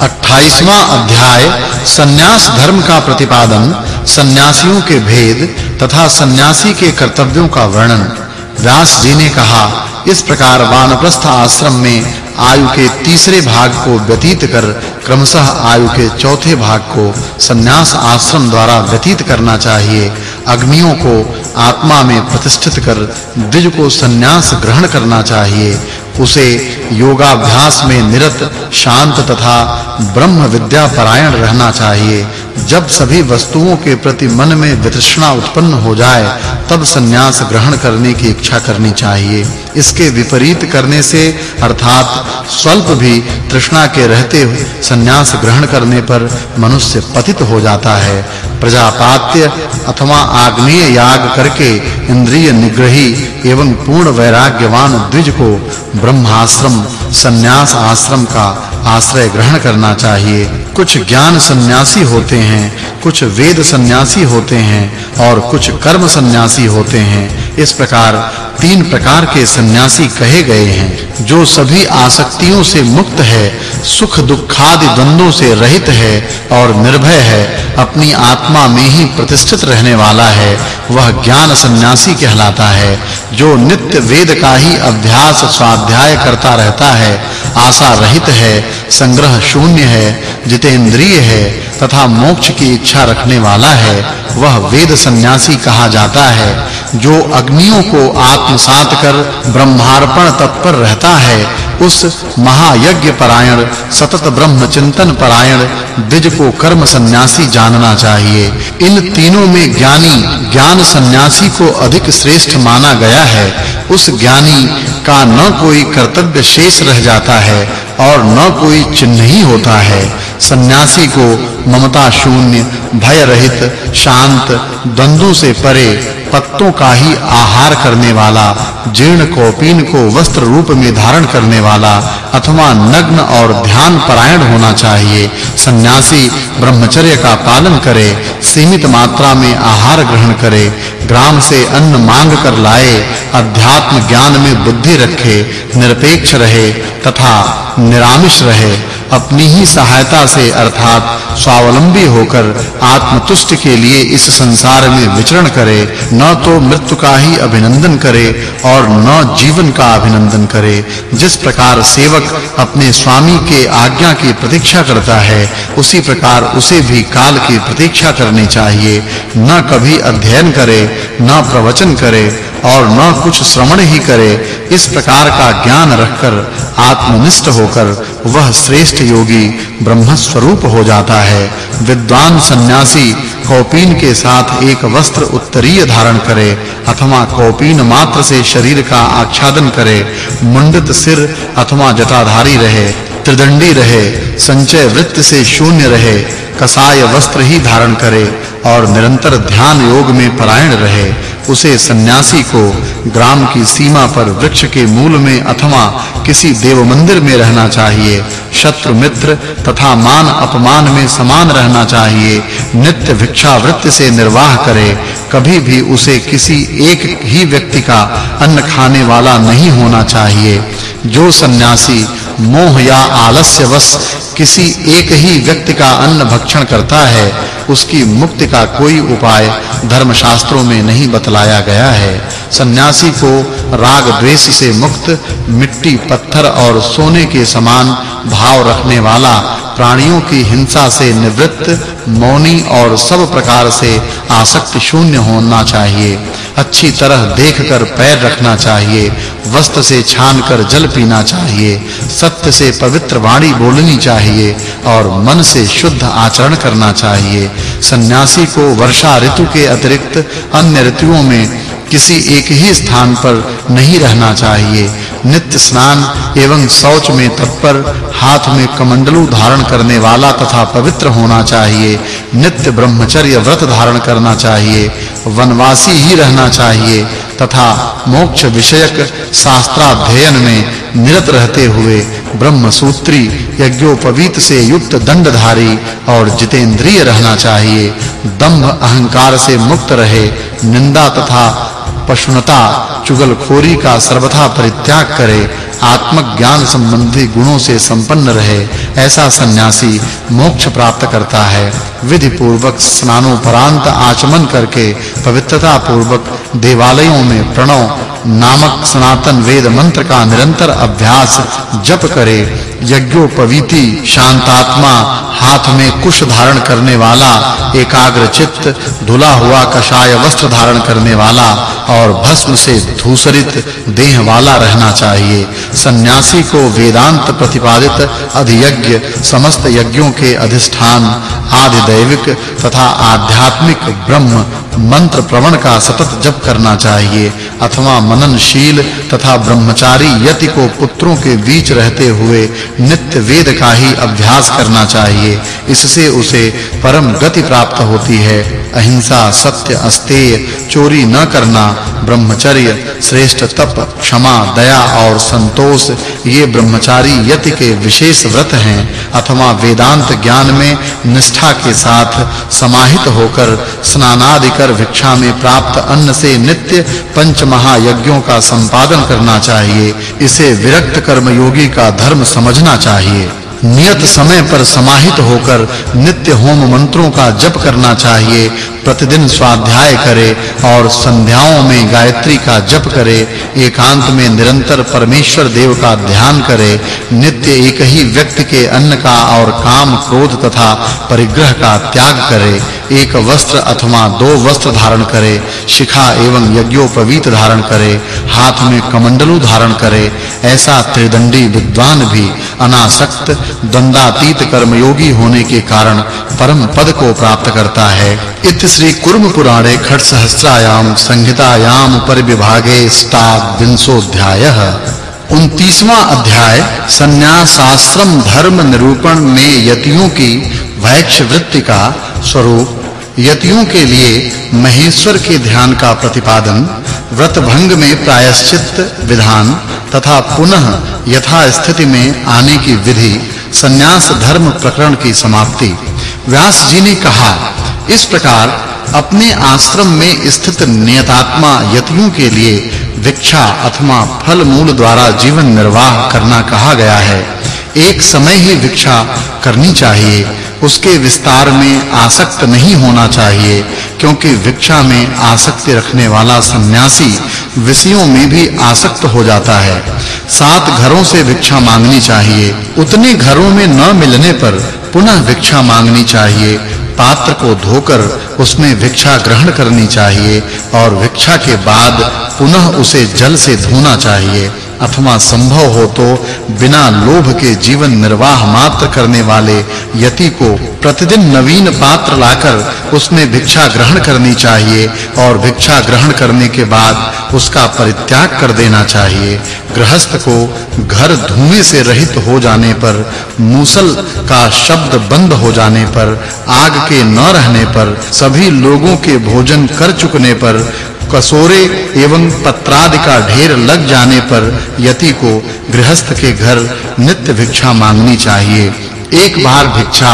28वां अध्याय, सन्यास धर्म का प्रतिपादन, सन्यासियों के भेद तथा सन्यासी के कर्तव्यों का वर्णन। व्यास जी ने कहा, इस प्रकार वानप्रस्थ आश्रम में आयु के तीसरे भाग को व्यतीत कर, क्रमशः आयु के चौथे भाग को सन्यास आश्रम द्वारा व्यतीत करना चाहिए। अग्नियों को आत्मा में प्रतिष्ठित कर, द्विज को सन्यास ग्रहण करना चाहिए। उसे योगाभ्यास में निरत, शांत तथा ब्रह्म विद्या परायण रहना चाहिए। जब सभी वस्तुओं के प्रति मन में वितृष्णा उत्पन्न हो जाए, तब संन्यास ग्रहण करने की इच्छा करनी चाहिए। इसके विपरीत करने से, अर्थात स्वल्प भी तृष्णा के रहते हुए सन्यास ग्रहण करने पर मनुष्य पतित हो जाता है। प्रजापात्य अथवा आग्नेय याग करके इंद्रिय निग्रही एवं पूर्ण वैराग्यवान द्विज को ब्रह्माश्रम, सन्यास आश्रम का आश्रय ग्रहण करना चाहिए। कुछ ज्ञान सन्यासी होते हैं, कुछ वेद सन्यासी होते हैं और कुछ कर्म सन्यासी होते हैं। इस प्रकार तीन प्रकार के सन्यासी कहे गए हैं, जो सभी आसक्तियों से मुक्त है, सुख दुखादि द्वंद्वों से रहित है और निर्भय है, अपनी आत्मा में ही प्रतिष्ठित रहने वाला है, वह ज्ञान सन्यासी कहलाता है, जो नित्य वेद का ही अभ्यास स्वाध्याय करता रहता है, आशा रहित है, संग्रह शून्य है, जितेंद्रिय है तथा मोक्ष की इच्छा रखने वाला है, वह वेद सन्यासी कहा जाता है, जो अग्नियों को आत्मसात कर ब्रह्मार्पण तत्पर रहता है, उस महायज्ञ परायण, सतत ब्रह्म चिंतन परायण, द्विज को कर्म सन्यासी जानना चाहिए। इन तीनों में ज्ञानी, ज्ञान सन्यासी को अधिक श्रेष्ठ माना गया है। उस ज्ञानी का न कोई कर्तव्य शेष रह जाता है और न कोई चिन्ह ही होता है। सन्यासी को ममता शून्य भय रहित शांत, द्वंद्वों से परे, पत्तों का ही आहार करने वाला, जीर्ण कौपीन को वस्त्र रूप में धारण करने वाला अथवा नग्न और ध्यान परायण होना चाहिए। सन्यासी ब्रह्मचर्य का पालन करे, सीमित मात्रा में आहार ग्रहण करे, ग्राम से अन्न मांग कर लाए, अध्यात्म ज्ञान में बुद्धि रखे, निरपेक्ष रहे तथा निरामिष रहे। अपनी ही सहायता से, अर्थात स्वावलंबी होकर आत्मतुष्ट के लिए इस संसार में विचरण करे, न तो मृत्यु का ही अभिनंदन करे और न जीवन का अभिनंदन करे। जिस प्रकार सेवक अपने स्वामी के आज्ञा की प्रतीक्षा करता है, उसी प्रकार उसे भी काल की प्रतीक्षा करनी चाहिए। न कभी अध्ययन करे, न प्रवचन करे और न कुछ श्रवण ही करे। इस प्रकार का ज्ञान रखकर आत्मनिष्ठ होकर वह श्रेष्ठ योगी ब्रह्म स्वरूप हो जाता है। विद्वान सन्यासी कौपीन के साथ एक वस्त्र उत्तरीय धारण करे, अथवा कौपीन मात्र से शरीर का आच्छादन करे, मुंडित सिर अथवा जटाधारी रहे, त्रिदंडी रहे, संचय वृत्त से शून्य रहे, कसाय वस्त्र ही धारण करे, और निरंतर ध्यान योग में परायण रहे। उसे सन्यासी को ग्राम की सीमा पर वृक्ष के मूल में अथवा किसी देव मंदिर में रहना चाहिए। शत्रु मित्र तथा मान अपमान में समान रहना चाहिए। नित्य भिक्षा वृत्ति से निर्वाह करे। कभी भी उसे किसी एक ही व्यक्ति का अन्न खाने वाला नहीं होना चाहिए। जो सन्यासी मोह या आलस्यवश किसी एक ही व्यक्ति का अन्न भक्षण करता है उसकी मुक्ति का कोई उपाय धर्मशास्त्रों में नहीं बतलाया गया है। सन्यासी को राग द्वेष से मुक्त, मिट्टी, पत्थर और सोने के समान भाव रखने वाला, प्राणियों की हिंसा से निवृत्त, मौनी और सब प्रकार से आसक्त शून्य होना चाहिए। अच्छी तरह देखकर पैर रखना चाहिए, वस्त्र से छानकर जल पीना चाहिए, सत्य से पवित्र वाणी बोलनी चाहिए और मन से शुद्ध आचरण करना चाहिए। सन्यासी को वर्षा ऋतु के अतिरिक्त अन्य ऋतुओं में किसी एक ही स्थान पर नहीं रहना चाहिए। नित्य स्नान एवं शौच में तत्पर, हाथ में कमंडलू धारण करने वाला तथा पवित्र होना चाहिए। नित्य ब्रह्मचर्य व्रत धारण करना चाहिए। वनवासी ही रहना चाहिए तथा मोक्ष विषयक शास्त्राध्ययन में निरत रहते हुए ब्रह्मसूत्री, यज्ञोपवीत से युक्त दंडधारी और जितेंद्रिय रहना चाहिए। दंभ अहंकार से मुक्त रहे, निंदा तथा पशुनता, चुगलखोरी का सर्वथा परित्याग करे, आत्मज्ञान संबंधी गुणों से संपन्न रहे ऐसा सन्यासी मोक्ष प्राप्त करता है। विधि पूर्वक स्नानोपरांत आचमन करके पवित्रता पूर्वक देवालयों में प्रणव नामक सनातन वेद मंत्र का निरंतर अभ्यास जप करे, यज्ञोपवीति, शांतात्मा, हाथ में कुश धारण करने वाला, एकाग्र चित्त, धुला हुआ कषाय वस्त्र धारण करने वाला और भस्म से धूसरित देह वाला रहना चाहिए। सन्यासी को वेदांत प्रतिपादित अधियज्ञ समस्त यज्ञों के अधिष्ठान, आदि दैविक तथा आध्यात्मिक ब्रह्म मंत्र प्रवण का सतत जप करना चाहिए। अथवा मननशील तथा ब्रह्मचारी यति को पुत्रों के बीच रहते हुए नित्य वेद का ही अभ्यास करना चाहिए। इससे उसे परम गति प्राप्त होती है। अहिंसा सत्य अस्तेय, चोरी न करना, ब्रह्मचर्य, श्रेष्ठ तप, क्षमा, दया और संतोष, ये ब्रह्मचारी यति के विशेष व्रत हैं, अथवा वेदांत ज्ञान में निष्ठा के साथ समाहित होकर स्नानादि कर भिक्षा में प्राप्त अन्न से नित्य पंच महायज्ञों का संपादन करना चाहिए, इसे विरक्त कर्मयोगी का धर्म समझना चाहिए। नियत समय पर समाहित होकर नित्य होम मंत्रों का जप करना चाहिए, प्रतिदिन स्वाध्याय करे और संध्याओं में गायत्री का जप करे, एकांत में निरंतर परमेश्वर देव का ध्यान करे, नित्य एक ही व्यक्ति के अन्न का और काम क्रोध तथा परिग्रह का त्याग करे एक वस्त्र अथवा दो वस्त्र धारण करे, शिखा एवं यज्ञोपवीत धारण करे, हाथ में कमंडलू धारण करे, ऐसा त्रिदंडी विद्वान भी अनासक्त, दंडातीत कर्मयोगी होने के कारण परम पद को प्राप्त करता है। इत श्री कुर्म पुराणे खट सहस्त्रायाम संहितायाम परिविभागे विंशोध्यायः 29वां अध्याय संन्यासाश्रम धर्म निरूपण में यतियों की वैक्ष वृत्ति का स्वरूप। यतियों के लिए महेश्वर के ध्यान का प्रतिपादन व्रत भंग में प्रायश्चित विधान, तथा पुनः यथा स्थिति में आने की विधि, सन्यास धर्म प्रकरण की समाप्ति। व्यास जी ने कहा, इस प्रकार अपने आश्रम में स्थित नियतात्मा यतियों के लिए भिक्षा अथवा फल मूल द्वारा जीवन निर्वाह करना कहा गया है। एक समय ही भिक्षा करनी चाहिए। उसके विस्तार में आसक्त नहीं होना चाहिए, क्योंकि भिक्षा में आसक्ति रखने वाला सन्यासी विषयों में भी आसक्त हो जाता है। सात घरों से भिक्षा मांगनी चाहिए। उतने घरों में न मिलने पर पुनः भिक्षा मांगनी चाहिए। पात्र को धोकर उसमें भिक्षा ग्रहण करनी चाहिए और भिक्षा के बाद पुनः उसे जल से धोना चाहिए। अथवा संभव हो तो बिना लोभ के जीवन निर्वाह मात्र करने वाले यति को प्रतिदिन नवीन पात्र लाकर उसमें भिक्षा ग्रहण करनी चाहिए और भिक्षा ग्रहण करने के बाद उसका परित्याग कर देना चाहिए। गृहस्थ को घर धुएँ से रहित हो जाने पर, मूसल का शब्द बंद हो जाने पर, आग के न रहने पर, सभी लोगों के भोजन कर चुकने पर कसोरे एवं पत्रादि का ढेर लग जाने पर यति को गृहस्थ के घर नित्य भिक्षा मांगनी चाहिए। एक बार भिक्षा,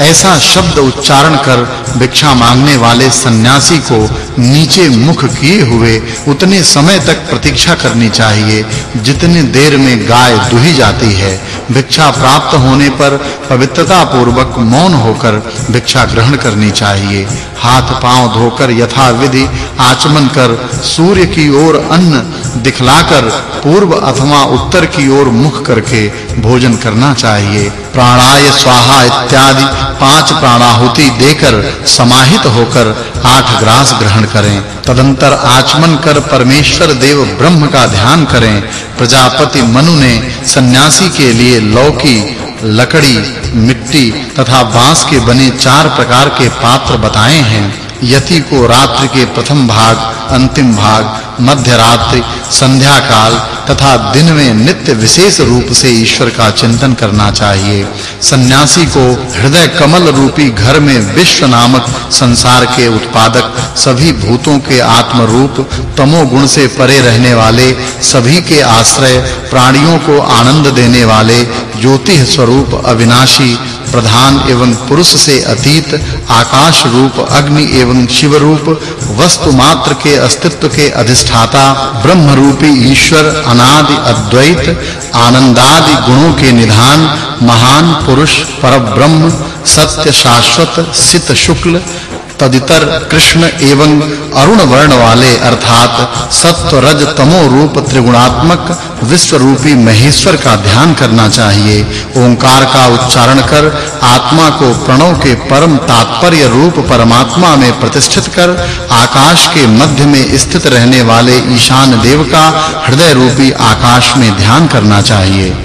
ऐसा शब्द उच्चारण कर भिक्षा मांगने वाले सन्यासी को नीचे मुख किए हुए उतने समय तक प्रतीक्षा करनी चाहिए, जितनी देर में गाय दुही जाती है। भिक्षा प्राप्त होने पर पवित्रता पूर्वक मौन होकर भिक्षा ग्रहण करनी चाहिए। हाथ पाँव धोकर यथा विधि आचमन कर सूर्य की ओर अन्न दिखलाकर पूर्व अथवा उत्तर की ओर मुख करके भोजन करना चाहिए। प्राणाय स्वाहा इत्यादि पाँच प्राणाहुति देकर समाहित होकर आठ ग्रास ग्रहण करें। तदंतर आचमन कर परमेश्वर देव ब्रह्म का ध्यान करें। प्रजापति मनु ने सन्यासी के लिए लौकी, लकड़ी, मिट्टी तथा बाँस के बने चार प्रकार के पात्र बताए हैं। यति को रात्रि के प्रथम भाग अंतिम भाग मध्य रात्रि संध्या काल तथा दिन में नित्य विशेष रूप से ईश्वर का चिंतन करना चाहिए। सन्यासी को हृदय कमल रूपी घर में विश्व नामक संसार के उत्पादक, सभी भूतों के आत्म रूप तमो गुण से परे रहने वाले, सभी के आश्रय, प्राणियों को आनंद देने वाले ज्योति स्वरूप अविनाशी, प्रधान एवं पुरुष से अतीत आकाश रूप, अग्नि एवं शिव रूप, वस्तु मात्र के अस्तित्व के अधिष्ठाता ब्रह्म रूपी ईश्वर, अनादि अद्वैत, आनंदादि गुणों के निधान, महान पुरुष, परब्रह्म, सत्य शाश्वत, सित शुक्ल तदितर कृष्ण एवं अरुण वर्ण वाले अर्थात सत्व रज तमो रूप त्रिगुणात्मक विश्व रूपी महेश्वर का ध्यान करना चाहिए। ओंकार का उच्चारण कर, आत्मा को प्रणव के परम तात्पर्य रूप परमात्मा में प्रतिष्ठित कर, आकाश के मध्य में स्थित रहने वाले ईशान देव का हृदय रूपी आकाश में ध्यान करना चाहिए।